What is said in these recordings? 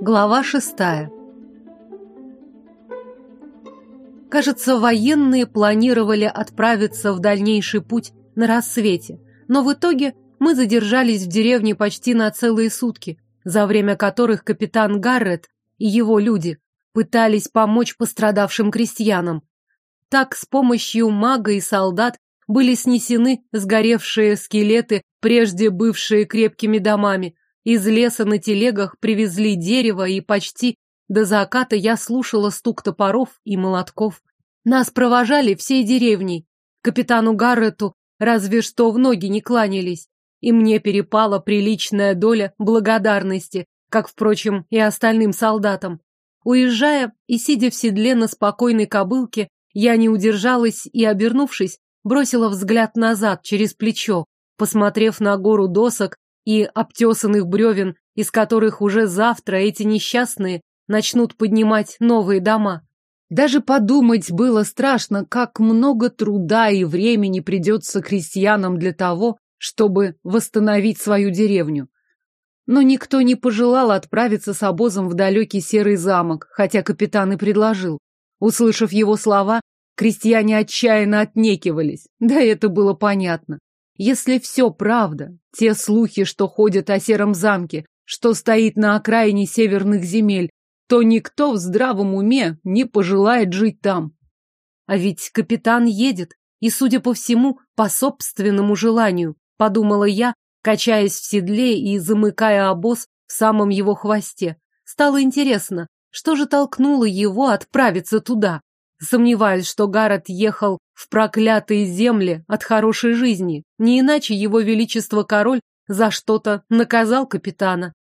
Глава шестая Кажется, военные планировали отправиться в дальнейший путь на рассвете, но в итоге мы задержались в деревне почти на целые сутки, за время которых капитан Гаррет и его люди пытались помочь пострадавшим крестьянам. Так, с помощью мага и солдат были снесены сгоревшие скелеты, прежде бывшие крепкими домами. Из леса на телегах привезли дерево, и почти до заката я слушала стук топоров и молотков. Нас провожали всей деревней. Капитану Гаррету разве что в ноги не кланялись. И мне перепала приличная доля благодарности, как, впрочем, и остальным солдатам. Уезжая и сидя в седле на спокойной кобылке, я не удержалась и, обернувшись, бросила взгляд назад через плечо, посмотрев на гору досок и обтесанных бревен, из которых уже завтра эти несчастные начнут поднимать новые дома. Даже подумать было страшно, как много труда и времени придется крестьянам для того, чтобы восстановить свою деревню. Но никто не пожелал отправиться с обозом в далекий серый замок, хотя капитан и предложил. Услышав его слова, крестьяне отчаянно отнекивались. Да это было понятно. Если все правда, те слухи, что ходят о сером замке, что стоит на окраине северных земель, то никто в здравом уме не пожелает жить там. А ведь капитан едет, и, судя по всему, по собственному желанию, подумала я, качаясь в седле и замыкая обоз в самом его хвосте. Стало интересно, что же толкнуло его отправиться туда? Сомневаюсь, что Гаррет ехал в проклятые земли от хорошей жизни. Не иначе его величество король за что-то наказал капитана.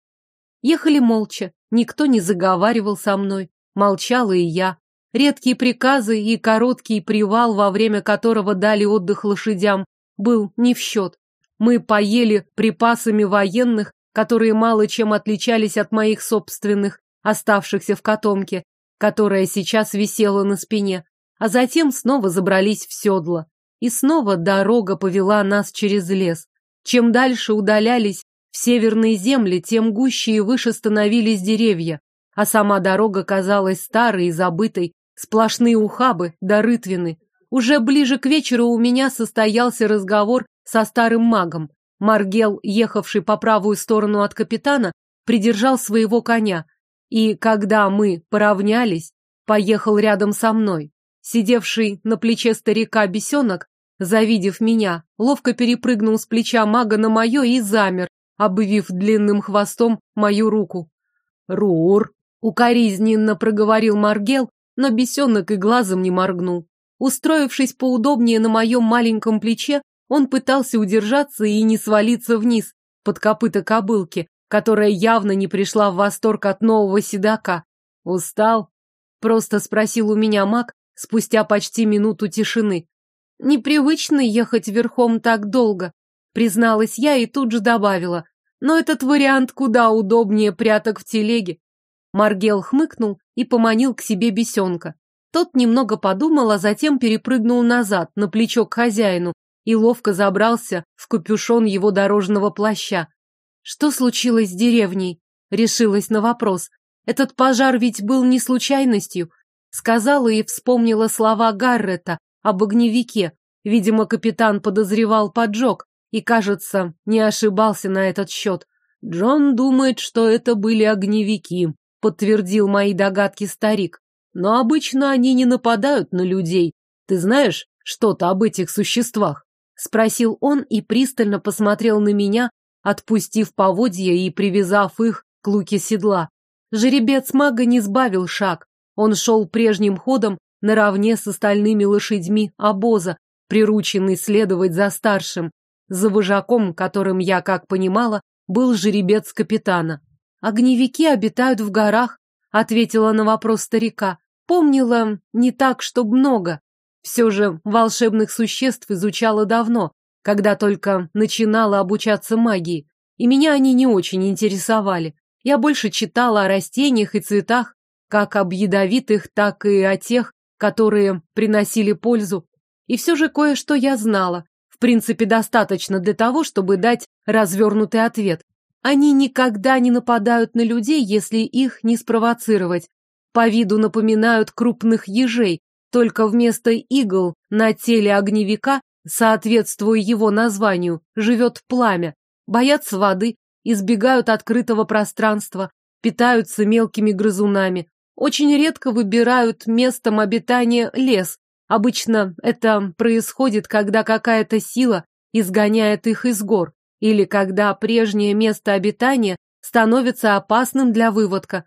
Ехали молча, никто не заговаривал со мной, молчала и я. Редкие приказы и короткий привал, во время которого дали отдых лошадям, был не в счет. Мы поели припасами военных, которые мало чем отличались от моих собственных, оставшихся в котомке, которая сейчас висела на спине, а затем снова забрались в седло. И снова дорога повела нас через лес. Чем дальше удалялись в северные земли, тем гуще и выше становились деревья, а сама дорога казалась старой и забытой, сплошные ухабы да рытвины. Уже ближе к вечеру у меня состоялся разговор со старым магом. Маргел, ехавший по правую сторону от капитана, придержал своего коня, и, когда мы поравнялись, поехал рядом со мной. Сидевший на плече старика бесенок, завидев меня, ловко перепрыгнул с плеча мага на мое и замер, обвив длинным хвостом мою руку. «Рур!» — укоризненно проговорил Маргел, но бесенок и глазом не моргнул. Устроившись поудобнее на моем маленьком плече, он пытался удержаться и не свалиться вниз, под копыта кобылки, которая явно не пришла в восторг от нового седока. «Устал?» — просто спросил у меня маг спустя почти минуту тишины. «Непривычно ехать верхом так долго», призналась я и тут же добавила. Но этот вариант куда удобнее пряток в телеге. Маргел хмыкнул и поманил к себе бесенка. Тот немного подумал, а затем перепрыгнул назад, на плечо к хозяину, и ловко забрался в капюшон его дорожного плаща. Что случилось с деревней? Решилась на вопрос. Этот пожар ведь был не случайностью. Сказала и вспомнила слова Гаррета об огневике. Видимо, капитан подозревал поджог, и, кажется, не ошибался на этот счет. Джон думает, что это были огневики, подтвердил мои догадки старик. Но обычно они не нападают на людей. Ты знаешь что-то об этих существах? Спросил он и пристально посмотрел на меня, отпустив поводья и привязав их к луке седла. Жеребец мага не сбавил шаг. Он шел прежним ходом наравне с остальными лошадьми обоза, прирученный следовать за старшим. За вожаком, которым я, как понимала, был жеребец капитана. «Огневики обитают в горах», — ответила на вопрос старика. Помнила не так, чтоб много. Все же волшебных существ изучала давно, когда только начинала обучаться магии, и меня они не очень интересовали. Я больше читала о растениях и цветах, как об ядовитых, так и о тех, которые приносили пользу. И все же кое-что я знала, в принципе, достаточно для того, чтобы дать развернутый ответ. Они никогда не нападают на людей, если их не спровоцировать. По виду напоминают крупных ежей, только вместо игл на теле огневика, соответствуя его названию, живет пламя. Боятся воды, избегают открытого пространства, питаются мелкими грызунами. Очень редко выбирают местом обитания лес. Обычно это происходит, когда какая-то сила изгоняет их из гор, или когда прежнее место обитания становится опасным для выводка.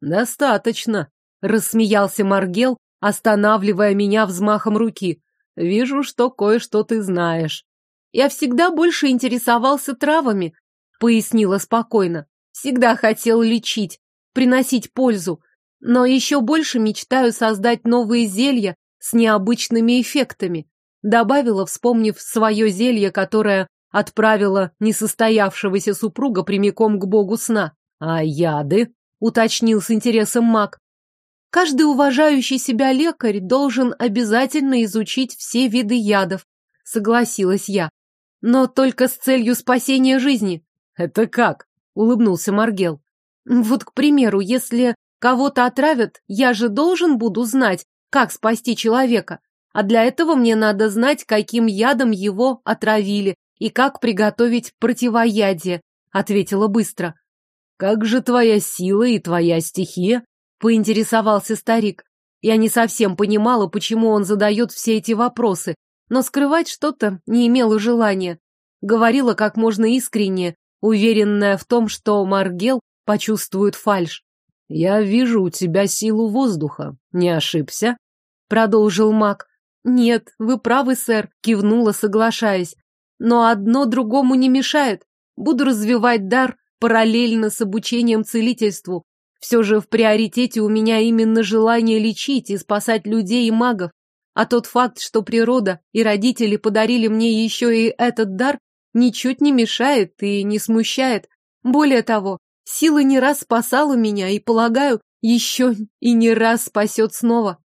«Достаточно», — рассмеялся Маргел, останавливая меня взмахом руки. «Вижу, что кое-что ты знаешь». «Я всегда больше интересовался травами», — пояснила спокойно. «Всегда хотел лечить, приносить пользу, но еще больше мечтаю создать новые зелья с необычными эффектами», добавила, вспомнив свое зелье, которое отправила несостоявшегося супруга прямиком к богу сна. «А яды?» — уточнил с интересом маг. «Каждый уважающий себя лекарь должен обязательно изучить все виды ядов», — согласилась я. «Но только с целью спасения жизни». «Это как?» — улыбнулся Маргел. «Вот, к примеру, если кого-то отравят, я же должен буду знать, как спасти человека. А для этого мне надо знать, каким ядом его отравили и как приготовить противоядие, ответила быстро. Как же твоя сила и твоя стихия? Поинтересовался старик. Я не совсем понимала, почему он задает все эти вопросы, но скрывать что-то не имела желания. Говорила как можно искренне, уверенная в том, что Маргел почувствует фальшь. «Я вижу у тебя силу воздуха. Не ошибся?» Продолжил маг. «Нет, вы правы, сэр», — кивнула, соглашаясь. «Но одно другому не мешает. Буду развивать дар параллельно с обучением целительству. Все же в приоритете у меня именно желание лечить и спасать людей и магов. А тот факт, что природа и родители подарили мне еще и этот дар, ничуть не мешает и не смущает. Более того, сила не раз спасала меня и, полагаю, еще и не раз спасет снова.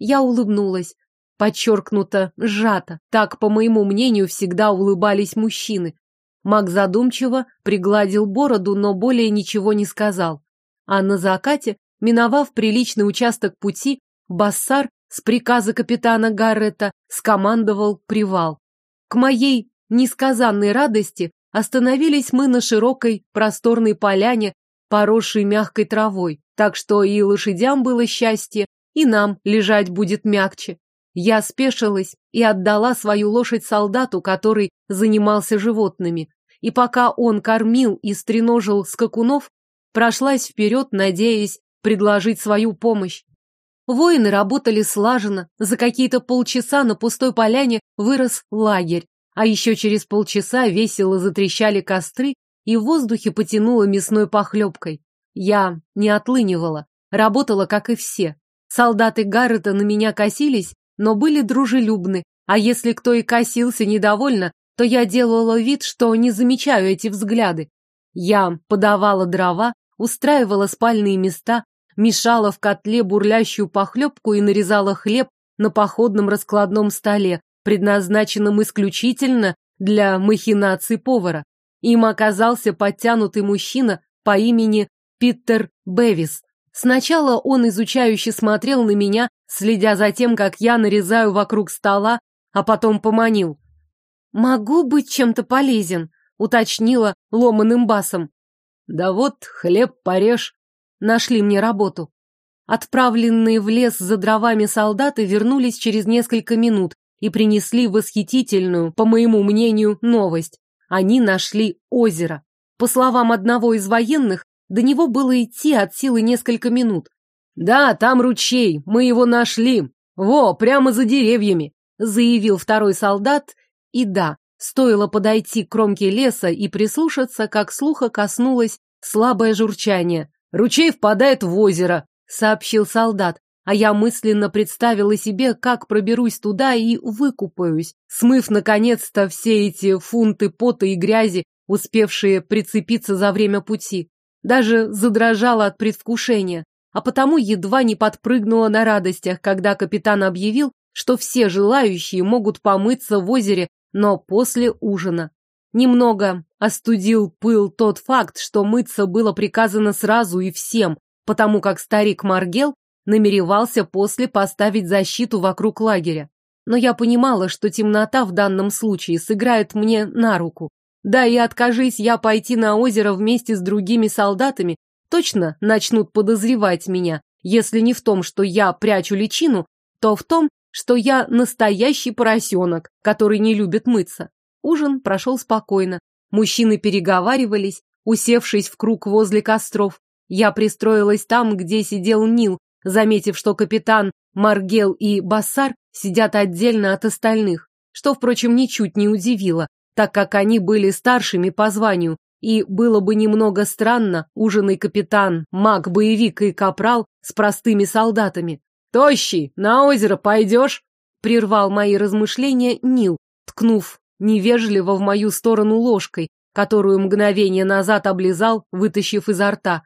Я улыбнулась подчеркнуто сжато. Так, по моему мнению, всегда улыбались мужчины. Маг задумчиво пригладил бороду, но более ничего не сказал. А на закате, миновав приличный участок пути, Бассар с приказа капитана Гаррета скомандовал привал. К моей несказанной радости остановились мы на широкой просторной поляне, поросшей мягкой травой, так что и лошадям было счастье, и нам лежать будет мягче. Я спешилась и отдала свою лошадь солдату, который занимался животными. И пока он кормил и стреножил скакунов, прошлась вперед, надеясь предложить свою помощь. Воины работали слаженно, за какие-то полчаса на пустой поляне вырос лагерь, а еще через полчаса весело затрещали костры, и в воздухе потянуло мясной похлебкой. Я не отлынивала, работала, как и все. Солдаты Гаррета на меня косились, но были дружелюбны, а если кто и косился недовольно, то я делала вид, что не замечаю эти взгляды. Я подавала дрова, устраивала спальные места, мешала в котле бурлящую похлебку и нарезала хлеб на походном раскладном столе, предназначенном исключительно для махинаций повара. Им оказался подтянутый мужчина по имени Питер Бевис. Сначала он изучающе смотрел на меня, следя за тем, как я нарезаю вокруг стола, а потом поманил. «Могу быть чем-то полезен», — уточнила ломаным басом. «Да вот, хлеб порежь». Нашли мне работу. Отправленные в лес за дровами солдаты вернулись через несколько минут и принесли восхитительную, по моему мнению, новость. Они нашли озеро. По словам одного из военных, до него было идти от силы несколько минут. «Да, там ручей, мы его нашли. Во, прямо за деревьями», — заявил второй солдат. И да, стоило подойти к кромке леса и прислушаться, как слуха коснулось слабое журчание. «Ручей впадает в озеро», — сообщил солдат, а я мысленно представила себе, как проберусь туда и выкупаюсь, смыв, наконец-то, все эти фунты пота и грязи, успевшие прицепиться за время пути. Даже задрожала от предвкушения, а потому едва не подпрыгнула на радостях, когда капитан объявил, что все желающие могут помыться в озере, но после ужина. Немного остудил пыл тот факт, что мыться было приказано сразу и всем, потому как старик Маргел намеревался после поставить защиту вокруг лагеря. Но я понимала, что темнота в данном случае сыграет мне на руку. Да и откажись я пойти на озеро вместе с другими солдатами, точно начнут подозревать меня, если не в том, что я прячу личину, то в том, что я настоящий поросенок, который не любит мыться. Ужин прошел спокойно. Мужчины переговаривались, усевшись в круг возле костров. Я пристроилась там, где сидел Нил, заметив, что капитан, Маргел и Бассар сидят отдельно от остальных, что, впрочем, ничуть не удивило, так как они были старшими по званию, и было бы немного странно, ужинный капитан, маг-боевик и капрал с простыми солдатами. «Тощий, на озеро пойдешь?» — прервал мои размышления Нил, ткнув невежливо в мою сторону ложкой, которую мгновение назад облизал, вытащив изо рта.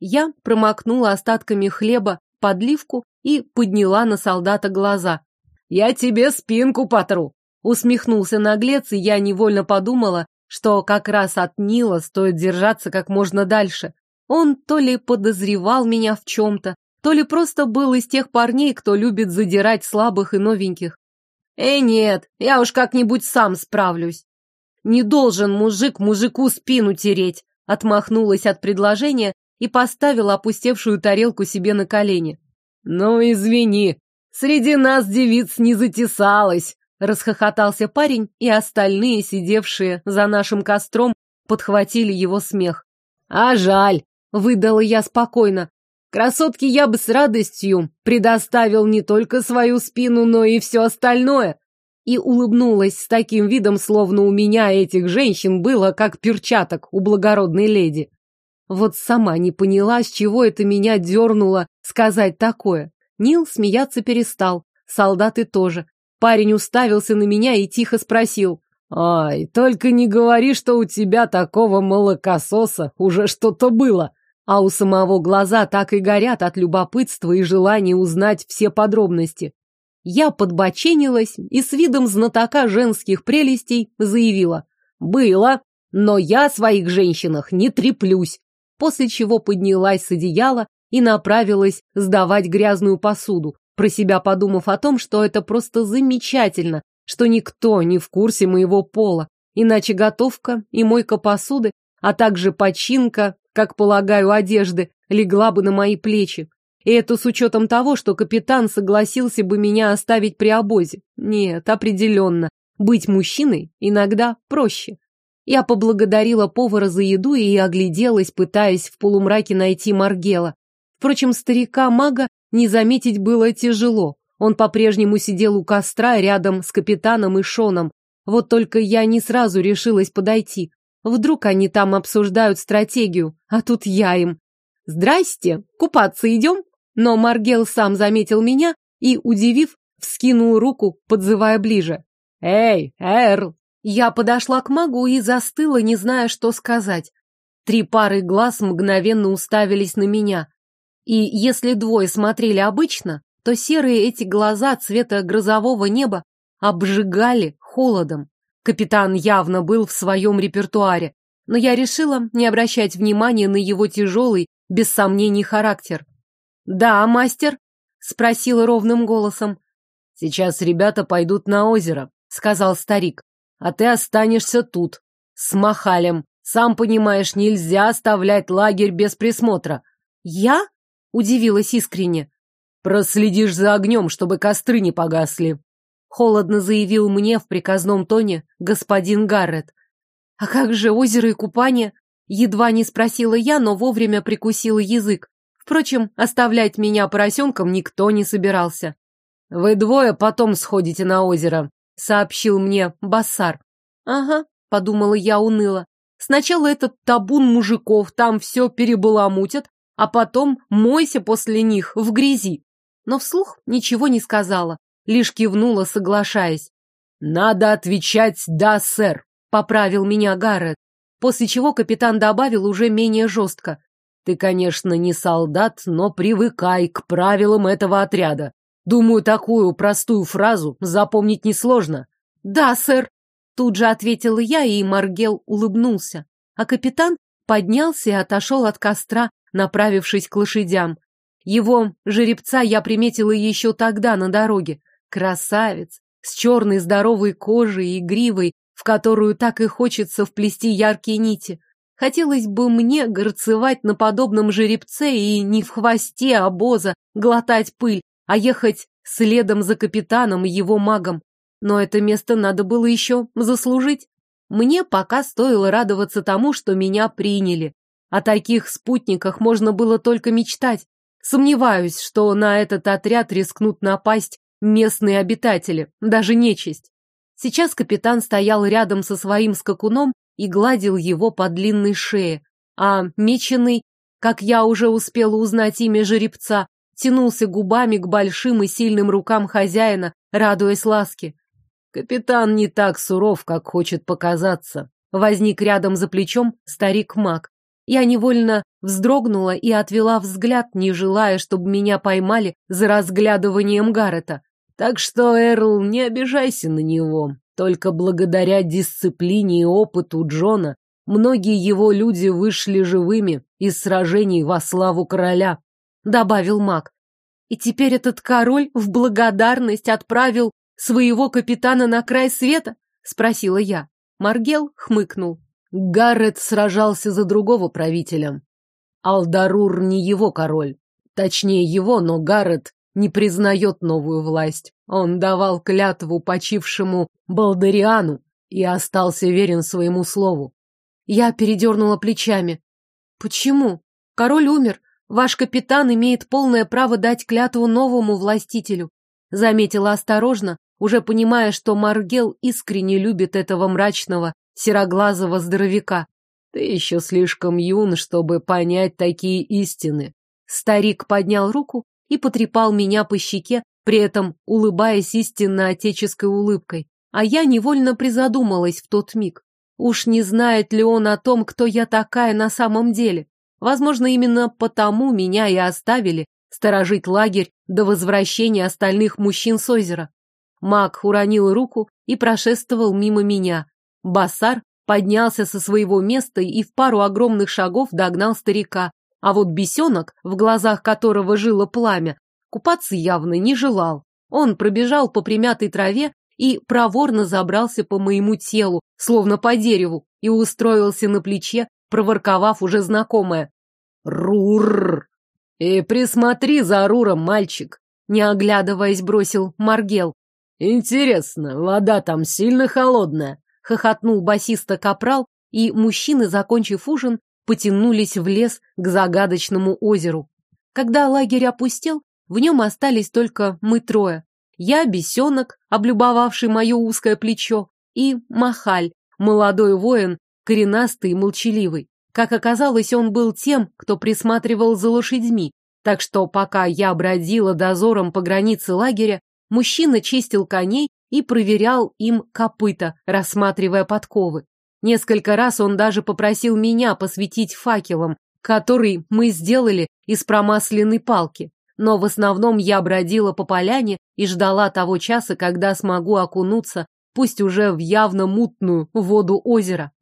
Я промокнула остатками хлеба подливку и подняла на солдата глаза. «Я тебе спинку потру!» Усмехнулся наглец, и я невольно подумала, что как раз от Нила стоит держаться как можно дальше. Он то ли подозревал меня в чем-то, то ли просто был из тех парней, кто любит задирать слабых и новеньких. «Э, нет, я уж как-нибудь сам справлюсь». «Не должен мужик мужику спину тереть», отмахнулась от предложения и поставила опустевшую тарелку себе на колени. «Ну, извини, среди нас девиц не затесалось», Расхохотался парень, и остальные, сидевшие за нашим костром, подхватили его смех. «А жаль!» — выдала я спокойно. «Красотке я бы с радостью предоставил не только свою спину, но и все остальное!» И улыбнулась с таким видом, словно у меня этих женщин было как перчаток у благородной леди. Вот сама не поняла, с чего это меня дернуло сказать такое. Нил смеяться перестал, солдаты тоже. Парень уставился на меня и тихо спросил. «Ай, только не говори, что у тебя такого молокососа уже что-то было!» А у самого глаза так и горят от любопытства и желания узнать все подробности. Я подбоченилась и с видом знатока женских прелестей заявила. «Было, но я о своих женщинах не треплюсь!» После чего поднялась с одеяла и направилась сдавать грязную посуду про себя подумав о том, что это просто замечательно, что никто не в курсе моего пола, иначе готовка и мойка посуды, а также починка, как полагаю, одежды, легла бы на мои плечи. И это с учетом того, что капитан согласился бы меня оставить при обозе. Нет, определенно, быть мужчиной иногда проще. Я поблагодарила повара за еду и огляделась, пытаясь в полумраке найти Маргела. Впрочем, старика-мага не заметить было тяжело. Он по-прежнему сидел у костра рядом с капитаном и Шоном. Вот только я не сразу решилась подойти. Вдруг они там обсуждают стратегию, а тут я им. «Здрасте, купаться идем?» Но Маргел сам заметил меня и, удивив, вскинул руку, подзывая ближе. «Эй, Эрл!» Я подошла к магу и застыла, не зная, что сказать. Три пары глаз мгновенно уставились на меня. И если двое смотрели обычно, то серые эти глаза цвета грозового неба обжигали холодом. Капитан явно был в своем репертуаре, но я решила не обращать внимания на его тяжелый, без сомнений, характер. «Да, мастер?» — спросила ровным голосом. «Сейчас ребята пойдут на озеро», — сказал старик. «А ты останешься тут, с Махалем. Сам понимаешь, нельзя оставлять лагерь без присмотра». «Я?» Удивилась искренне. «Проследишь за огнем, чтобы костры не погасли», — холодно заявил мне в приказном тоне господин Гаррет. «А как же озеро и купание?» Едва не спросила я, но вовремя прикусила язык. Впрочем, оставлять меня поросенком никто не собирался. «Вы двое потом сходите на озеро», — сообщил мне Бассар. «Ага», — подумала я уныло. «Сначала этот табун мужиков там все перебаламутят, а потом мойся после них в грязи. Но вслух ничего не сказала, лишь кивнула, соглашаясь. «Надо отвечать «да, сэр», — поправил меня Гаррет, после чего капитан добавил уже менее жестко. «Ты, конечно, не солдат, но привыкай к правилам этого отряда. Думаю, такую простую фразу запомнить несложно». «Да, сэр», Тут же ответила я, и Маргел улыбнулся. А капитан поднялся и отошел от костра, направившись к лошадям. Его жеребца я приметила еще тогда на дороге. Красавец, с черной здоровой кожей и гривой, в которую так и хочется вплести яркие нити. Хотелось бы мне горцевать на подобном жеребце и не в хвосте обоза глотать пыль, а ехать следом за капитаном и его магом. Но это место надо было еще заслужить. Мне пока стоило радоваться тому, что меня приняли. О таких спутниках можно было только мечтать. Сомневаюсь, что на этот отряд рискнут напасть местные обитатели, даже нечисть. Сейчас капитан стоял рядом со своим скакуном и гладил его по длинной шее, а меченый, как я уже успела узнать имя жеребца, тянулся губами к большим и сильным рукам хозяина, радуясь ласке. Капитан не так суров, как хочет показаться. Возник рядом за плечом старик-маг. Я невольно вздрогнула и отвела взгляд, не желая, чтобы меня поймали за разглядыванием Гаррета. Так что, Эрл, не обижайся на него. Только благодаря дисциплине и опыту Джона многие его люди вышли живыми из сражений во славу короля, добавил маг. И теперь этот король в благодарность отправил своего капитана на край света? спросила я. Маргел хмыкнул. Гаррет сражался за другого правителя. Алдарур не его король. Точнее его, но Гаррет не признает новую власть. Он давал клятву почившему Балдариану и остался верен своему слову. Я передернула плечами. Почему? Король умер. Ваш капитан имеет полное право дать клятву новому властителю. Заметила осторожно, уже понимая, что Маргел искренне любит этого мрачного, сероглазого здоровяка. Ты еще слишком юн, чтобы понять такие истины. Старик поднял руку и потрепал меня по щеке, при этом улыбаясь истинно отеческой улыбкой. А я невольно призадумалась в тот миг. Уж не знает ли он о том, кто я такая на самом деле? Возможно, именно потому меня и оставили сторожить лагерь до возвращения остальных мужчин с озера. Маг уронил руку и прошествовал мимо меня. Басар поднялся со своего места и в пару огромных шагов догнал старика, а вот бесенок, в глазах которого жило пламя, купаться явно не желал. Он пробежал по примятой траве и проворно забрался по моему телу, словно по дереву, и устроился на плече, проворковав уже знакомое. «Рур!» «И присмотри за Руром, мальчик!» Не оглядываясь, бросил Маргел. «Интересно, вода там сильно холодная?» Хохотнул басиста Капрал, и мужчины, закончив ужин, потянулись в лес к загадочному озеру. Когда лагерь опустел, в нем остались только мы трое. Я, бесенок, облюбовавший мое узкое плечо, и Махаль, молодой воин, коренастый и молчаливый. Как оказалось, он был тем, кто присматривал за лошадьми, так что пока я бродила дозором по границе лагеря, мужчина чистил коней и проверял им копыта, рассматривая подковы. Несколько раз он даже попросил меня посветить факелом, который мы сделали из промасленной палки. Но в основном я бродила по поляне и ждала того часа, когда смогу окунуться, пусть уже в явно мутную воду озера.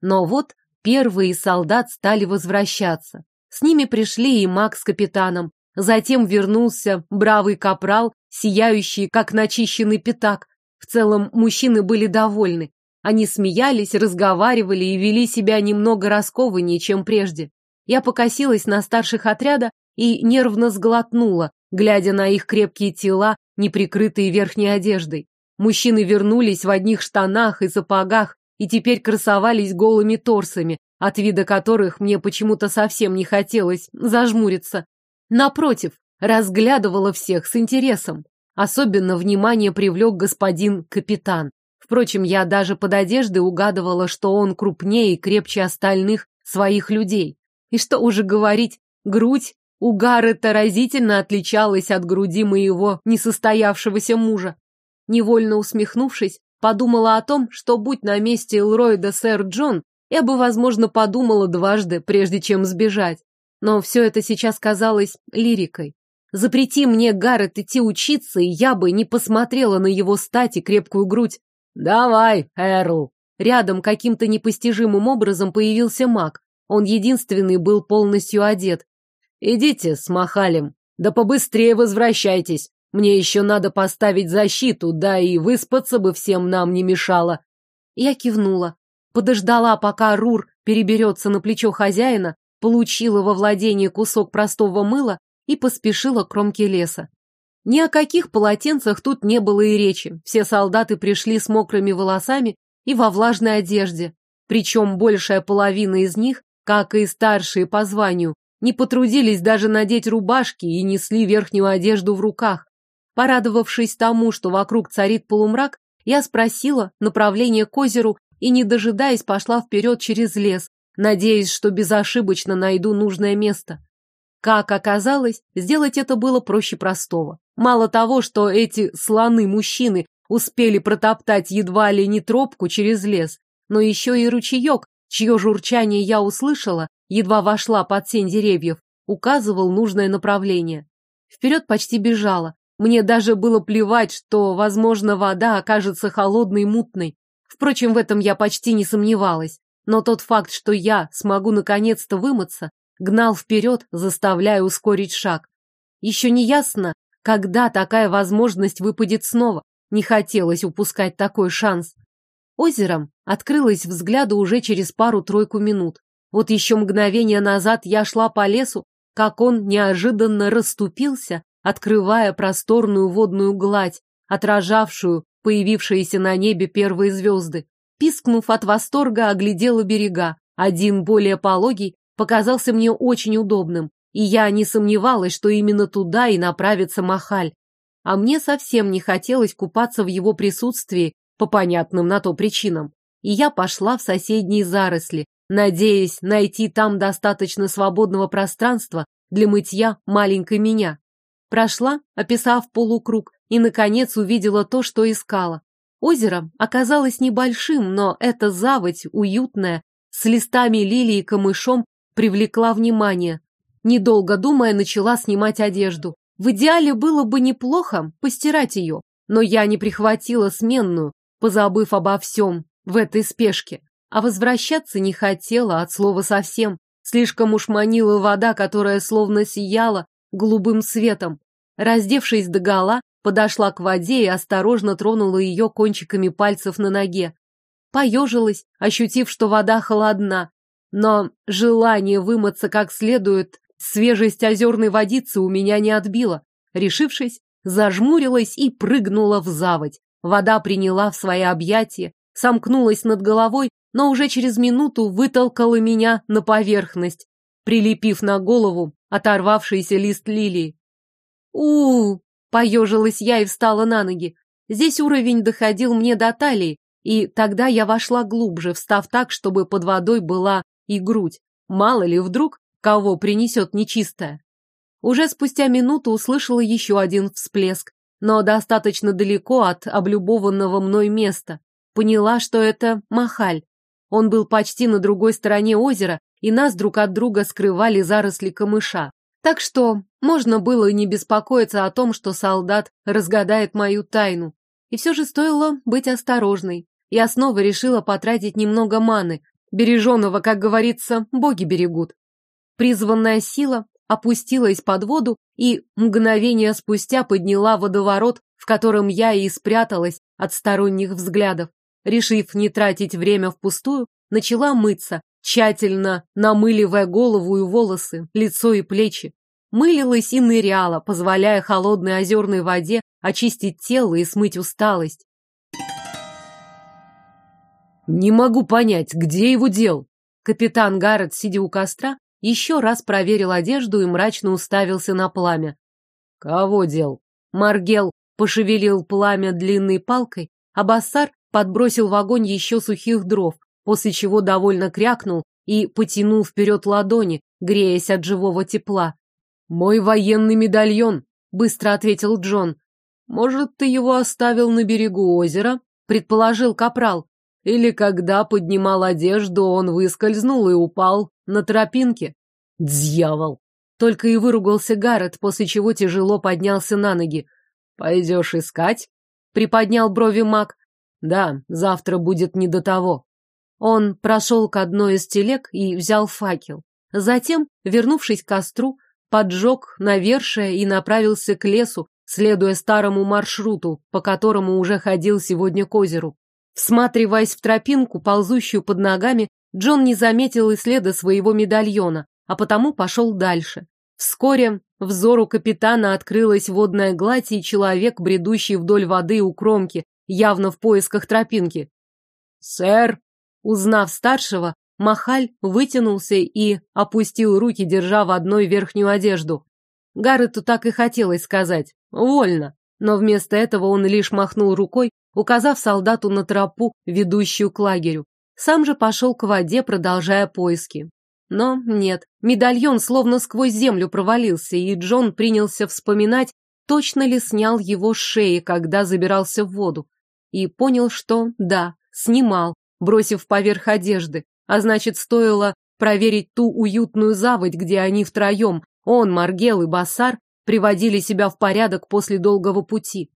Но вот первые солдат стали возвращаться. С ними пришли и маг с капитаном. Затем вернулся бравый капрал, сияющий, как начищенный пятак. В целом мужчины были довольны. Они смеялись, разговаривали и вели себя немного раскованнее, чем прежде. Я покосилась на старших отряда и нервно сглотнула, глядя на их крепкие тела, неприкрытые верхней одеждой. Мужчины вернулись в одних штанах и сапогах и теперь красовались голыми торсами, от вида которых мне почему-то совсем не хотелось зажмуриться. Напротив, разглядывала всех с интересом. Особенно внимание привлек господин капитан. Впрочем, я даже под одеждой угадывала, что он крупнее и крепче остальных своих людей. И что уже говорить, грудь у Гаррета разительно отличалась от груди моего несостоявшегося мужа. Невольно усмехнувшись, подумала о том, что будь на месте Элройда сэр Джон, я бы, возможно, подумала дважды, прежде чем сбежать. Но все это сейчас казалось лирикой. Запрети мне, Гаррет, идти учиться, и я бы не посмотрела на его стать и крепкую грудь. Давай, Эрл. Рядом каким-то непостижимым образом появился маг. Он единственный был полностью одет. Идите с Махалем. Да побыстрее возвращайтесь. Мне еще надо поставить защиту, да и выспаться бы всем нам не мешало. Я кивнула. Подождала, пока Рур переберется на плечо хозяина, получила во владение кусок простого мыла и поспешила к кромке леса. Ни о каких полотенцах тут не было и речи. Все солдаты пришли с мокрыми волосами и во влажной одежде. Причем большая половина из них, как и старшие по званию, не потрудились даже надеть рубашки и несли верхнюю одежду в руках. Порадовавшись тому, что вокруг царит полумрак, я спросила направление к озеру и, не дожидаясь, пошла вперед через лес, надеясь, что безошибочно найду нужное место. Как оказалось, сделать это было проще простого. Мало того, что эти слоны-мужчины успели протоптать едва ли не тропку через лес, но еще и ручеек, чье журчание я услышала, едва вошла под сень деревьев, указывал нужное направление. Вперед почти бежала. Мне даже было плевать, что, возможно, вода окажется холодной и мутной. Впрочем, в этом я почти не сомневалась. Но тот факт, что я смогу наконец-то вымыться, гнал вперед, заставляя ускорить шаг. Еще не ясно, когда такая возможность выпадет снова? Не хотелось упускать такой шанс. Озером открылось взгляду уже через пару-тройку минут. Вот еще мгновение назад я шла по лесу, как он неожиданно расступился, открывая просторную водную гладь, отражавшую появившиеся на небе первые звезды. Пискнув от восторга, оглядела берега. Один, более пологий, показался мне очень удобным и я не сомневалась, что именно туда и направится Махаль. А мне совсем не хотелось купаться в его присутствии по понятным на то причинам. И я пошла в соседние заросли, надеясь найти там достаточно свободного пространства для мытья маленькой меня. Прошла, описав полукруг, и, наконец, увидела то, что искала. Озеро оказалось небольшим, но эта заводь, уютная, с листами лилии и камышом, привлекла внимание. Недолго думая, начала снимать одежду. В идеале было бы неплохо постирать ее, но я не прихватила сменную, позабыв обо всем в этой спешке. А возвращаться не хотела от слова совсем. Слишком уж манила вода, которая словно сияла голубым светом. Раздевшись догола, подошла к воде и осторожно тронула ее кончиками пальцев на ноге. Поежилась, ощутив, что вода холодна, но желание вымыться как следует Свежесть озерной водицы у меня не отбила. Решившись, зажмурилась и прыгнула в заводь. Вода приняла в свои объятия, сомкнулась над головой, но уже через минуту вытолкала меня на поверхность, прилепив на голову оторвавшийся лист лилии. у, поежилась я и встала на ноги. Здесь уровень доходил мне до талии, и тогда я вошла глубже, встав так, чтобы под водой была и грудь. Мало ли, вдруг кого принесет нечистое. Уже спустя минуту услышала еще один всплеск, но достаточно далеко от облюбованного мной места. Поняла, что это Махаль. Он был почти на другой стороне озера, и нас друг от друга скрывали заросли камыша. Так что можно было не беспокоиться о том, что солдат разгадает мою тайну. И все же стоило быть осторожной. Я снова решила потратить немного маны. Береженого, как говорится, боги берегут. Призванная сила опустилась под воду и мгновение спустя подняла водоворот, в котором я и спряталась от сторонних взглядов. Решив не тратить время впустую, начала мыться, тщательно намыливая голову и волосы, лицо и плечи. Мылилась и ныряла, позволяя холодной озерной воде очистить тело и смыть усталость. «Не могу понять, где его дел?» Капитан Гаррет, сидя у костра, еще раз проверил одежду и мрачно уставился на пламя. «Кого дел?» Маргел пошевелил пламя длинной палкой, а Бассар подбросил в огонь еще сухих дров, после чего довольно крякнул и потянул вперед ладони, греясь от живого тепла. «Мой военный медальон», — быстро ответил Джон. «Может, ты его оставил на берегу озера?» — предположил Капрал. «Или когда поднимал одежду, он выскользнул и упал на тропинке. Дьявол! Только и выругался Гаррет, после чего тяжело поднялся на ноги. Пойдешь искать? Приподнял брови маг. Да, завтра будет не до того. Он прошел к одной из телег и взял факел. Затем, вернувшись к костру, поджег навершие и направился к лесу, следуя старому маршруту, по которому уже ходил сегодня к озеру. Всматриваясь в тропинку, ползущую под ногами, Джон не заметил и следа своего медальона, а потому пошел дальше. Вскоре взору капитана открылась водная гладь и человек, бредущий вдоль воды у кромки, явно в поисках тропинки. «Сэр!» Узнав старшего, Махаль вытянулся и опустил руки, держа в одной верхнюю одежду. Гаррету так и хотелось сказать «Вольно», но вместо этого он лишь махнул рукой, указав солдату на тропу, ведущую к лагерю. Сам же пошел к воде, продолжая поиски. Но нет, медальон словно сквозь землю провалился, и Джон принялся вспоминать, точно ли снял его с шеи, когда забирался в воду. И понял, что да, снимал, бросив поверх одежды, а значит, стоило проверить ту уютную заводь, где они втроем, он, Маргел и Басар, приводили себя в порядок после долгого пути.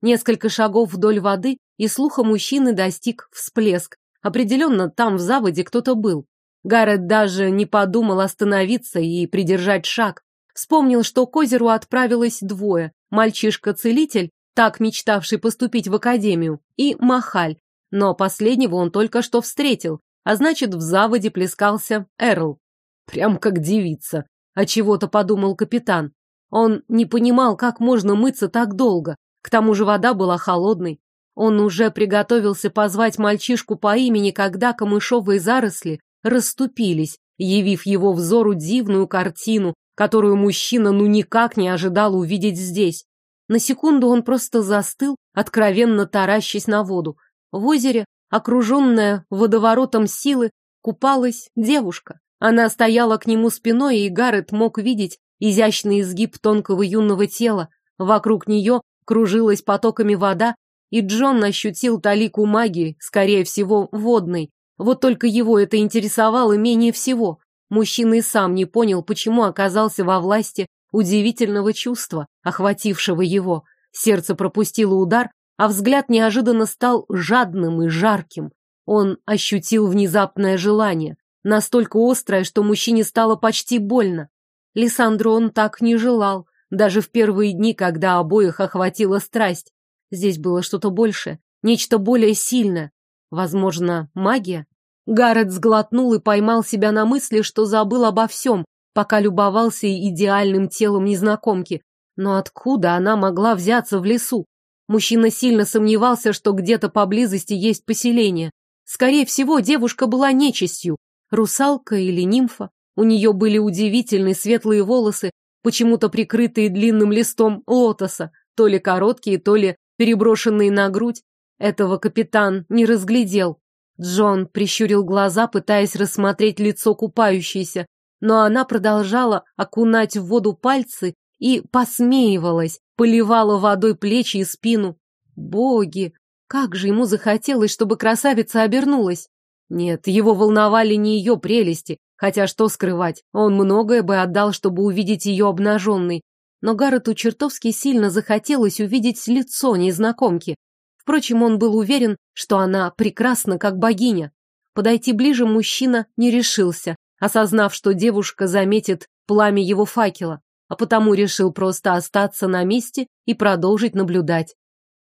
Несколько шагов вдоль воды, и слуха мужчины достиг всплеск. Определенно, там в заводе кто-то был. Гаррет даже не подумал остановиться и придержать шаг. Вспомнил, что к озеру отправилось двое. Мальчишка-целитель, так мечтавший поступить в академию, и Махаль. Но последнего он только что встретил, а значит, в заводе плескался Эрл. Прям как девица, а чего-то подумал капитан. Он не понимал, как можно мыться так долго. К тому же вода была холодной. Он уже приготовился позвать мальчишку по имени, когда камышовые заросли расступились, явив его взору дивную картину, которую мужчина ну никак не ожидал увидеть здесь. На секунду он просто застыл, откровенно таращась на воду. В озере, окруженная водоворотом силы, купалась девушка. Она стояла к нему спиной, и Гаррет мог видеть изящный изгиб тонкого юного тела. Вокруг нее кружилась потоками вода, и Джон ощутил талику магии, скорее всего, водной. Вот только его это интересовало менее всего. Мужчина и сам не понял, почему оказался во власти удивительного чувства, охватившего его. Сердце пропустило удар, а взгляд неожиданно стал жадным и жарким. Он ощутил внезапное желание, настолько острое, что мужчине стало почти больно. Лиссандру он так не желал, даже в первые дни, когда обоих охватила страсть. Здесь было что-то большее, нечто более сильное. Возможно, магия? Гаррет сглотнул и поймал себя на мысли, что забыл обо всем, пока любовался идеальным телом незнакомки. Но откуда она могла взяться в лесу? Мужчина сильно сомневался, что где-то поблизости есть поселение. Скорее всего, девушка была нечистью, русалка или нимфа. У нее были удивительные светлые волосы, почему-то прикрытые длинным листом лотоса, то ли короткие, то ли переброшенные на грудь. Этого капитан не разглядел. Джон прищурил глаза, пытаясь рассмотреть лицо купающейся, но она продолжала окунать в воду пальцы и посмеивалась, поливала водой плечи и спину. Боги! Как же ему захотелось, чтобы красавица обернулась! Нет, его волновали не ее прелести, хотя что скрывать, он многое бы отдал, чтобы увидеть ее обнаженной. Но Гаррету чертовски сильно захотелось увидеть лицо незнакомки. Впрочем, он был уверен, что она прекрасна, как богиня. Подойти ближе мужчина не решился, осознав, что девушка заметит пламя его факела, а потому решил просто остаться на месте и продолжить наблюдать.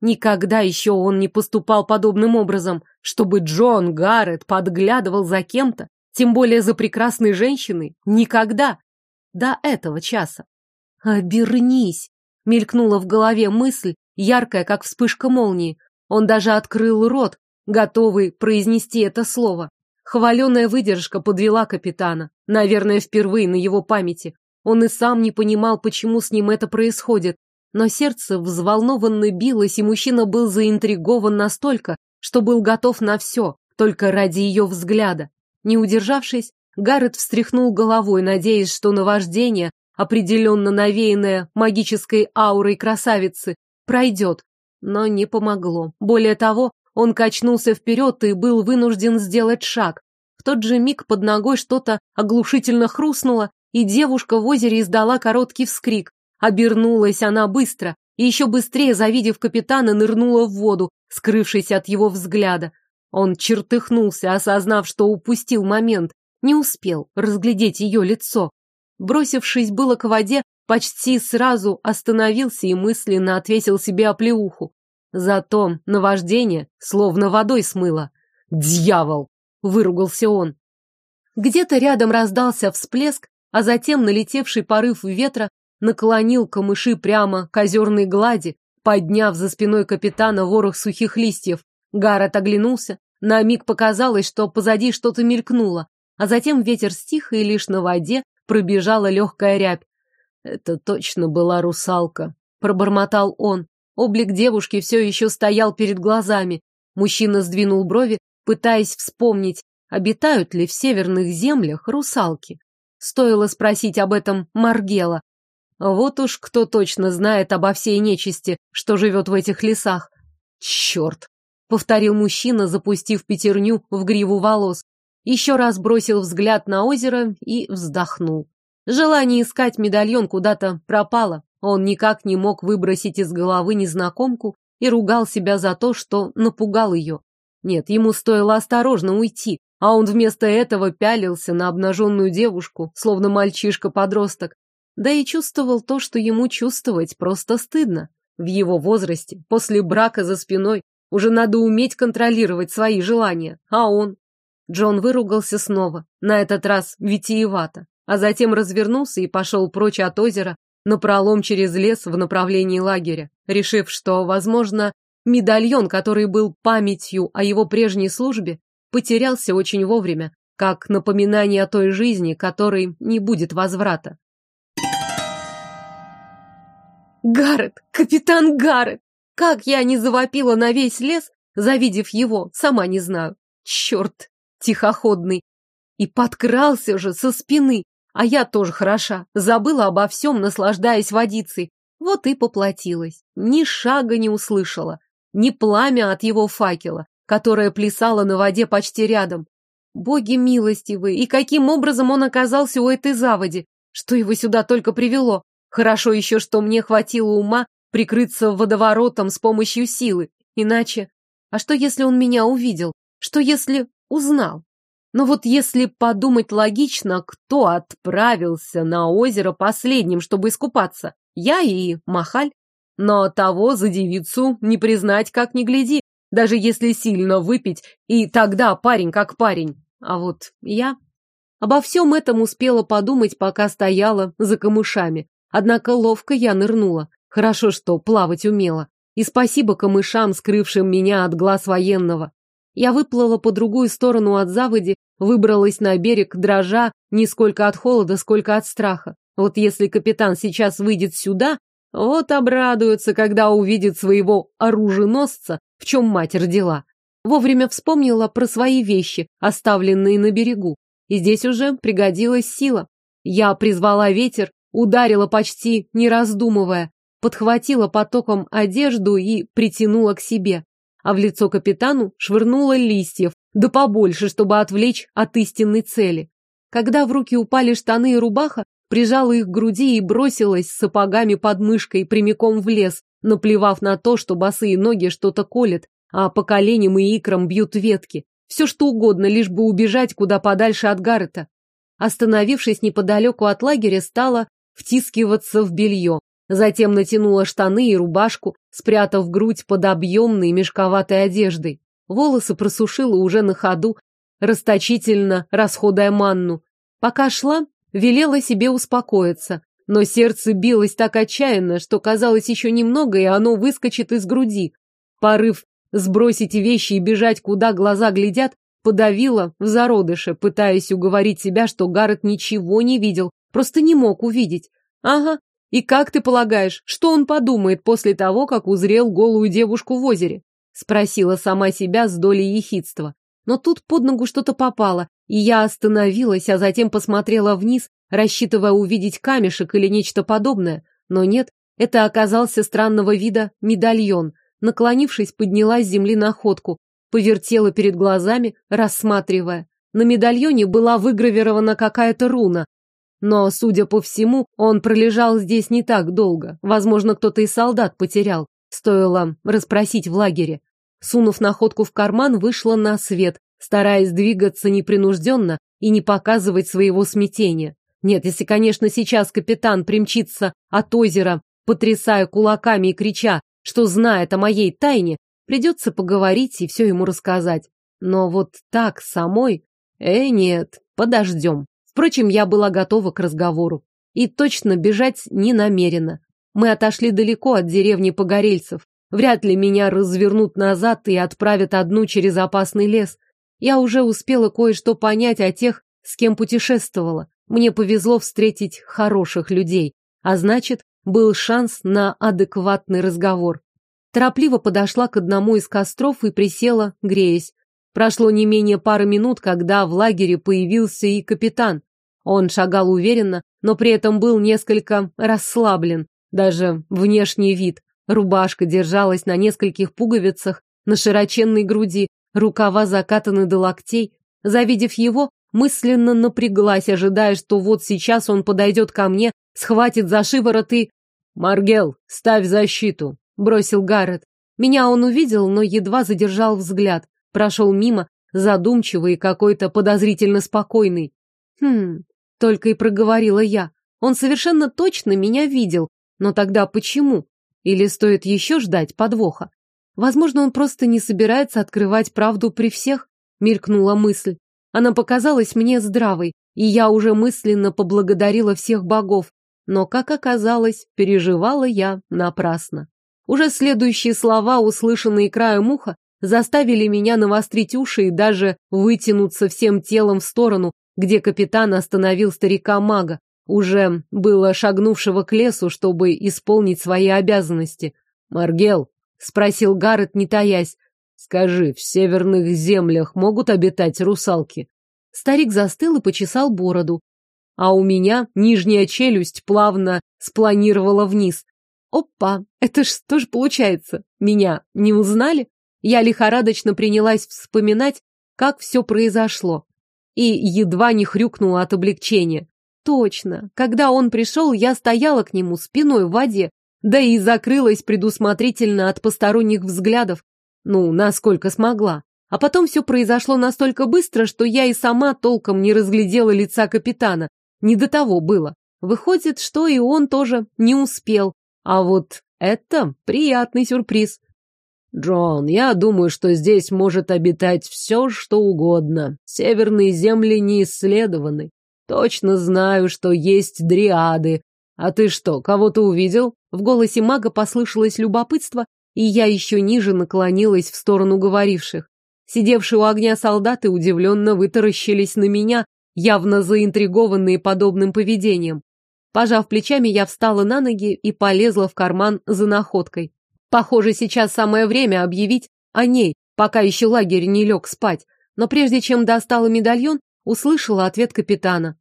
Никогда еще он не поступал подобным образом, чтобы Джон Гаррет подглядывал за кем-то, тем более за прекрасной женщиной. Никогда. До этого часа. «Обернись!» — мелькнула в голове мысль, яркая, как вспышка молнии. Он даже открыл рот, готовый произнести это слово. Хваленая выдержка подвела капитана. Наверное, впервые на его памяти. Он и сам не понимал, почему с ним это происходит. Но сердце взволнованно билось, и мужчина был заинтригован настолько, что был готов на все, только ради ее взгляда. Не удержавшись, Гаррет встряхнул головой, надеясь, что наваждение, определенно навеянное магической аурой красавицы, пройдет. Но не помогло. Более того, он качнулся вперед и был вынужден сделать шаг. В тот же миг под ногой что-то оглушительно хрустнуло, и девушка в озере издала короткий вскрик. Обернулась она быстро, и еще быстрее, завидев капитана, нырнула в воду, скрывшись от его взгляда. Он чертыхнулся, осознав, что упустил момент, не успел разглядеть ее лицо. Бросившись было к воде, почти сразу остановился и мысленно отвесил себе оплеуху. Зато наваждение словно водой смыло. «Дьявол!» — выругался он. Где-то рядом раздался всплеск, а затем налетевший порыв ветра наклонил камыши прямо к озерной глади, подняв за спиной капитана ворох сухих листьев. Гаррет оглянулся. На миг показалось, что позади что-то мелькнуло, а затем ветер стих, и лишь на воде пробежала легкая рябь. Это точно была русалка, пробормотал он. Облик девушки все еще стоял перед глазами. Мужчина сдвинул брови, пытаясь вспомнить, обитают ли в северных землях русалки. Стоило спросить об этом Маргела. Вот уж кто точно знает обо всей нечисти, что живет в этих лесах. Черт! Повторил мужчина, запустив пятерню в гриву волос. Еще раз бросил взгляд на озеро и вздохнул. Желание искать медальон куда-то пропало. Он никак не мог выбросить из головы незнакомку и ругал себя за то, что напугал ее. Нет, ему стоило осторожно уйти, а он вместо этого пялился на обнаженную девушку, словно мальчишка-подросток. Да и чувствовал то, что ему чувствовать просто стыдно. В его возрасте, после брака за спиной, уже надо уметь контролировать свои желания. А он? Джон выругался снова, на этот раз витиевато, а затем развернулся и пошел прочь от озера, напролом через лес в направлении лагеря, решив, что, возможно, медальон, который был памятью о его прежней службе, потерялся очень вовремя, как напоминание о той жизни, которой не будет возврата. Гаррет! Капитан Гаррет! Как я не завопила на весь лес, завидев его, сама не знаю. Черт, тихоходный. И подкрался же со спины. А я тоже хороша, забыла обо всем, наслаждаясь водицей. Вот и поплатилась. Ни шага не услышала, ни пламя от его факела, которое плясало на воде почти рядом. Боги милостивые, и каким образом он оказался у этой заводи? Что его сюда только привело? Хорошо еще, что мне хватило ума прикрыться водоворотом с помощью силы. Иначе... А что, если он меня увидел? Что, если узнал? Но вот если подумать логично, кто отправился на озеро последним, чтобы искупаться? Я и Махаль. Но того за девицу не признать как ни гляди даже если сильно выпить, и тогда парень как парень. А вот я... Обо всем этом успела подумать, пока стояла за камышами. Однако ловко я нырнула. Хорошо, что плавать умела. И спасибо камышам, скрывшим меня от глаз военного. Я выплыла по другую сторону от заводи, выбралась на берег, дрожа не сколько от холода, сколько от страха. Вот если капитан сейчас выйдет сюда, вот обрадуется, когда увидит своего оруженосца, в чем мать родила. Вовремя вспомнила про свои вещи, оставленные на берегу. И здесь уже пригодилась сила. Я призвала ветер, ударила почти не раздумывая, подхватила потоком одежду и притянула к себе. А в лицо капитану швырнула листьев, да побольше, чтобы отвлечь от истинной цели. Когда в руки упали штаны и рубаха, прижала их к груди и бросилась с сапогами под мышкой прямиком в лес, наплевав на то, что босые ноги что-то колят, а по коленям и икрам бьют ветки. Все что угодно, лишь бы убежать куда подальше от Гаррета. Остановившись неподалеку от лагеря, стала втискиваться в белье. Затем натянула штаны и рубашку, спрятав грудь под объемной мешковатой одеждой. Волосы просушила уже на ходу, расточительно расходуя манну. Пока шла, велела себе успокоиться, но сердце билось так отчаянно, что казалось еще немного, и оно выскочит из груди. Порыв сбросить вещи и бежать, куда глаза глядят, подавила в зародыше, пытаясь уговорить себя, что Гаррет ничего не видел, просто не мог увидеть. Ага, и как ты полагаешь, что он подумает после того, как узрел голую девушку в озере? Спросила сама себя с долей ехидства. Но тут под ногу что-то попало, и я остановилась, а затем посмотрела вниз, рассчитывая увидеть камешек или нечто подобное, но нет, это оказался странного вида медальон. Наклонившись, подняла с земли находку, повертела перед глазами, рассматривая. На медальоне была выгравирована какая-то руна. Но, судя по всему, он пролежал здесь не так долго. Возможно, кто-то из солдат потерял. Стоило расспросить в лагере. Сунув находку в карман, вышла на свет, стараясь двигаться непринужденно и не показывать своего смятения. Нет, если, конечно, сейчас капитан примчится от озера, потрясая кулаками и крича, что знает о моей тайне, придется поговорить и все ему рассказать. Но вот так самой... Э, нет, подождем. Впрочем, я была готова к разговору. И точно бежать не намерена. Мы отошли далеко от деревни Погорельцев. Вряд ли меня развернут назад и отправят одну через опасный лес. Я уже успела кое-что понять о тех, с кем путешествовала. Мне повезло встретить хороших людей, а значит, был шанс на адекватный разговор. Торопливо подошла к одному из костров и присела, греясь. Прошло не менее пары минут, когда в лагере появился и капитан. Он шагал уверенно, но при этом был несколько расслаблен, даже внешний вид. Рубашка держалась на нескольких пуговицах, на широченной груди, рукава закатаны до локтей. Завидев его, мысленно напряглась, ожидая, что вот сейчас он подойдет ко мне, схватит за шиворот и... «Маргел, ставь защиту!» — бросил Гаррет. Меня он увидел, но едва задержал взгляд. Прошел мимо, задумчивый и какой-то подозрительно спокойный. «Хм...» — только и проговорила я. Он совершенно точно меня видел, но тогда почему? Или стоит еще ждать подвоха? Возможно, он просто не собирается открывать правду при всех, мелькнула мысль. Она показалась мне здравой, и я уже мысленно поблагодарила всех богов. Но, как оказалось, переживала я напрасно. Уже следующие слова, услышанные краем уха, заставили меня навострить уши и даже вытянуться всем телом в сторону, где капитан остановил старика-мага, уже было шагнувшего к лесу, чтобы исполнить свои обязанности. «Маргел», — спросил Гаррет, не таясь, — «скажи, в северных землях могут обитать русалки?» Старик застыл и почесал бороду. А у меня нижняя челюсть плавно спланировала вниз. Опа, это ж что ж получается? Меня не узнали? Я лихорадочно принялась вспоминать, как все произошло. И едва не хрюкнула от облегчения. Точно. Когда он пришел, я стояла к нему спиной в воде, да и закрылась предусмотрительно от посторонних взглядов. Ну, насколько смогла. А потом все произошло настолько быстро, что я и сама толком не разглядела лица капитана. Не до того было. Выходит, что и он тоже не успел. А вот это приятный сюрприз. Джон, я думаю, что здесь может обитать все, что угодно. Северные земли не исследованы. Точно знаю, что есть дриады. А ты что, кого-то увидел? В голосе мага послышалось любопытство, и я еще ниже наклонилась в сторону говоривших. Сидевшие у огня солдаты удивленно вытаращились на меня, явно заинтригованные подобным поведением. Пожав плечами, я встала на ноги и полезла в карман за находкой. Похоже, сейчас самое время объявить о ней, пока еще лагерь не лег спать. Но прежде чем достала медальон, услышала ответ капитана.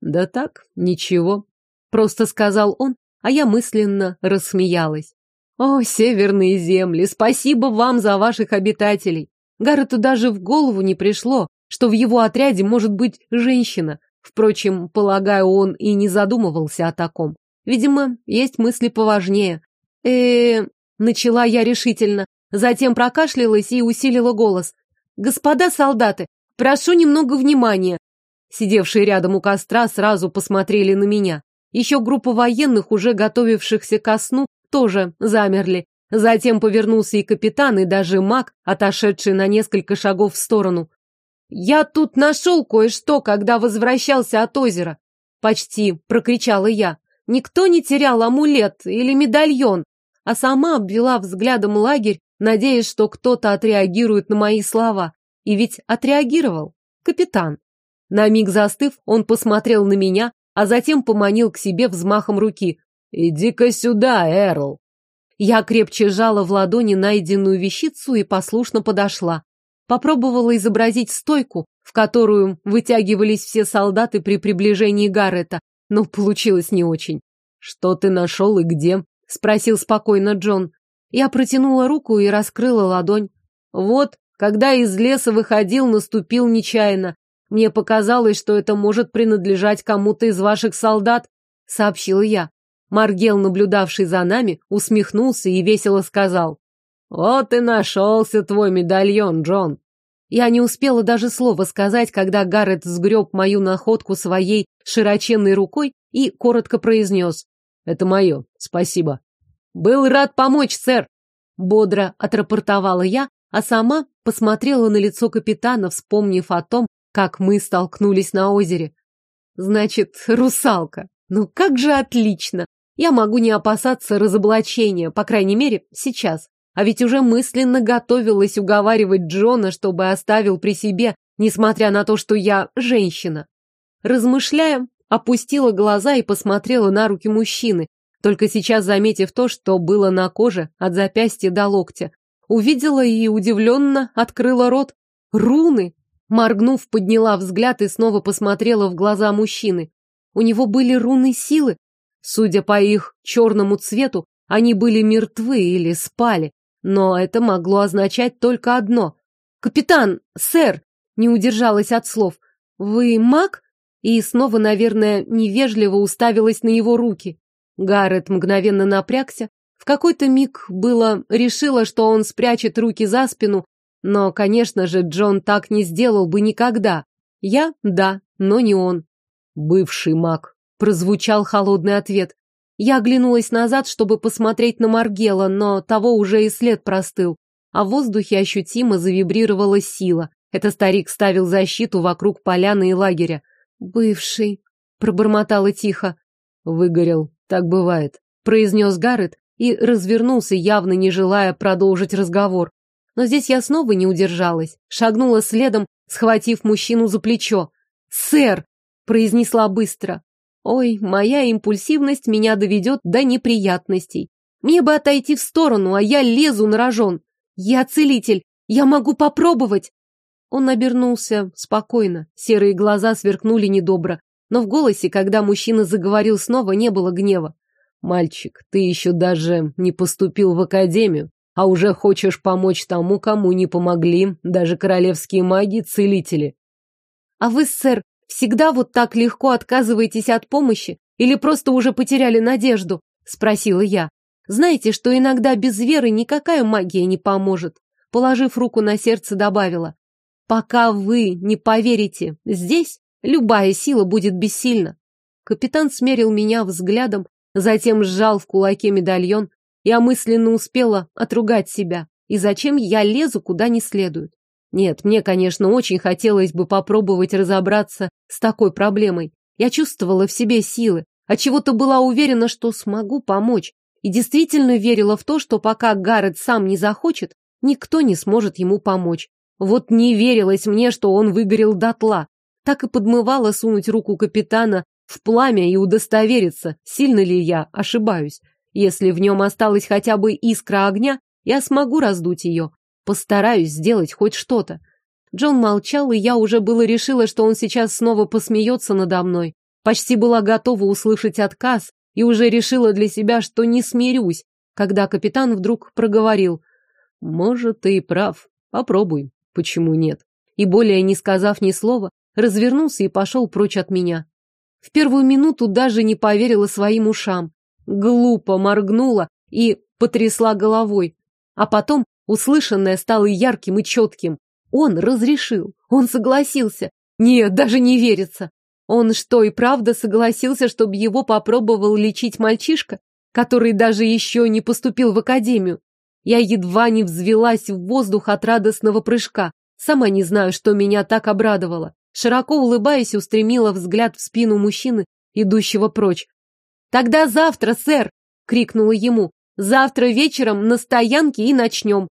Да так, ничего. Просто сказал он, а я мысленно рассмеялась. О, северные земли, спасибо вам за ваших обитателей. Гаррету даже в голову не пришло, что в его отряде может быть женщина. Впрочем, полагаю, он и не задумывался о таком. Видимо, есть мысли поважнее. э начала я решительно, затем прокашлялась и усилила голос. «Господа солдаты, прошу немного внимания. Сидевшие рядом у костра сразу посмотрели на меня. Еще группа военных, уже готовившихся ко сну, тоже замерли. Затем повернулся и капитан, и даже маг, отошедший на несколько шагов в сторону. «Я тут нашел кое-что, когда возвращался от озера!» Почти прокричала я. Никто не терял амулет или медальон, а сама обвела взглядом лагерь, надеясь, что кто-то отреагирует на мои слова. И ведь отреагировал. Капитан. На миг застыв, он посмотрел на меня, а затем поманил к себе взмахом руки. «Иди-ка сюда, Эрл!» Я крепче сжала в ладони найденную вещицу и послушно подошла. Попробовала изобразить стойку, в которую вытягивались все солдаты при приближении Гаррета, но получилось не очень. «Что ты нашел и где?» — спросил спокойно Джон. Я протянула руку и раскрыла ладонь. Вот, когда из леса выходил, наступил нечаянно. Мне показалось, что это может принадлежать кому-то из ваших солдат, сообщила я. Маргел, наблюдавший за нами, усмехнулся и весело сказал. «Вот и нашелся твой медальон, Джон!» Я не успела даже слова сказать, когда Гаррет сгреб мою находку своей широченной рукой и коротко произнес. «Это мое, спасибо». «Был рад помочь, сэр!» Бодро отрапортовала я, а сама посмотрела на лицо капитана, вспомнив о том, как мы столкнулись на озере. Значит, русалка. Ну как же отлично! Я могу не опасаться разоблачения, по крайней мере, сейчас. А ведь уже мысленно готовилась уговаривать Джона, чтобы оставил при себе, несмотря на то, что я женщина. Размышляя, опустила глаза и посмотрела на руки мужчины, только сейчас заметив то, что было на коже от запястья до локтя. Увидела и удивленно открыла рот. Руны! Моргнув, подняла взгляд и снова посмотрела в глаза мужчины. У него были руны силы. Судя по их черному цвету, они были мертвы или спали. Но это могло означать только одно. «Капитан! Сэр!» Не удержалась от слов. «Вы маг?» И снова, наверное, невежливо уставилась на его руки. Гаррет мгновенно напрягся. В какой-то миг было решила, что он спрячет руки за спину, но, конечно же, Джон так не сделал бы никогда. Я — да, но не он. Бывший маг. Прозвучал холодный ответ. Я оглянулась назад, чтобы посмотреть на Маргела, но того уже и след простыл. А в воздухе ощутимо завибрировала сила. Это старик ставил защиту вокруг поляны и лагеря. «Бывший», — пробормотала тихо. «Выгорел, так бывает», — произнес Гаррет и развернулся, явно не желая продолжить разговор. Но здесь я снова не удержалась, шагнула следом, схватив мужчину за плечо. «Сэр!» — произнесла быстро. Ой, моя импульсивность меня доведет до неприятностей. Мне бы отойти в сторону, а я лезу на рожон. Я целитель, я могу попробовать. Он обернулся спокойно, серые глаза сверкнули недобро, но в голосе, когда мужчина заговорил снова, не было гнева. «Мальчик, ты еще даже не поступил в академию, а уже хочешь помочь тому, кому не помогли даже королевские маги-целители». «А вы, сэр, Всегда вот так легко отказываетесь от помощи или просто уже потеряли надежду? Спросила я. Знаете, что иногда без веры никакая магия не поможет. Положив руку на сердце, добавила. Пока вы не поверите здесь, любая сила будет бессильна. Капитан смерил меня взглядом, затем сжал в кулаке медальон. Я мысленно успела отругать себя. И зачем я лезу куда не следует? Нет, мне, конечно, очень хотелось бы попробовать разобраться с такой проблемой. Я чувствовала в себе силы, а чего-то была уверена, что смогу помочь. И действительно верила в то, что пока Гаррет сам не захочет, никто не сможет ему помочь. Вот не верилось мне, что он выгорел дотла. Так и подмывала сунуть руку капитана в пламя и удостовериться, сильно ли я ошибаюсь. Если в нем осталась хотя бы искра огня, я смогу раздуть ее, Постараюсь сделать хоть что-то. Джон молчал, и я уже было решила, что он сейчас снова посмеется надо мной. Почти была готова услышать отказ и уже решила для себя, что не смирюсь, когда капитан вдруг проговорил. «Может, ты и прав. Попробуй. Почему нет?» И более не сказав ни слова, развернулся и пошел прочь от меня. В первую минуту даже не поверила своим ушам. Глупо моргнула и потрясла головой. А потом Услышанное стало ярким и четким. Он разрешил, он согласился. Нет, даже не верится. Он что, и правда согласился, чтобы его попробовал лечить мальчишка, который даже еще не поступил в академию? Я едва не взвелась в воздух от радостного прыжка. Сама не знаю, что меня так обрадовало. Широко улыбаясь, устремила взгляд в спину мужчины, идущего прочь. «Тогда завтра, сэр!» — крикнула ему. «Завтра вечером на стоянке и начнем.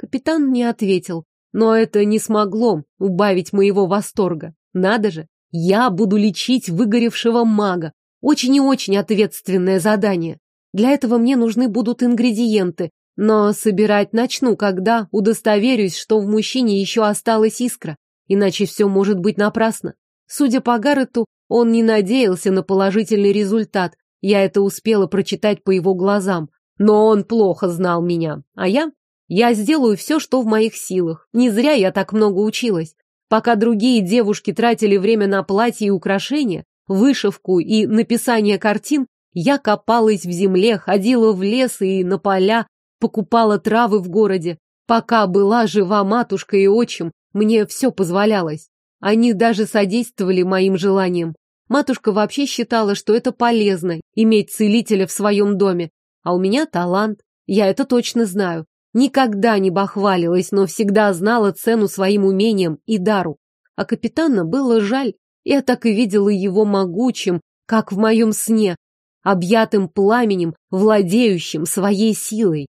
Капитан не ответил, но это не смогло убавить моего восторга. Надо же, я буду лечить выгоревшего мага. Очень и очень ответственное задание. Для этого мне нужны будут ингредиенты, но собирать начну, когда удостоверюсь, что в мужчине еще осталась искра, иначе все может быть напрасно. Судя по Гаррету, он не надеялся на положительный результат, я это успела прочитать по его глазам, но он плохо знал меня, а я я сделаю все, что в моих силах. Не зря я так много училась. Пока другие девушки тратили время на платья и украшения, вышивку и написание картин, я копалась в земле, ходила в лес и на поля, покупала травы в городе. Пока была жива матушка и отчим, мне все позволялось. Они даже содействовали моим желаниям. Матушка вообще считала, что это полезно, иметь целителя в своем доме. А у меня талант, я это точно знаю. Никогда не бахвалилась, но всегда знала цену своим умениям и дару. А капитана было жаль. Я так и видела его могучим, как в моем сне, объятым пламенем, владеющим своей силой.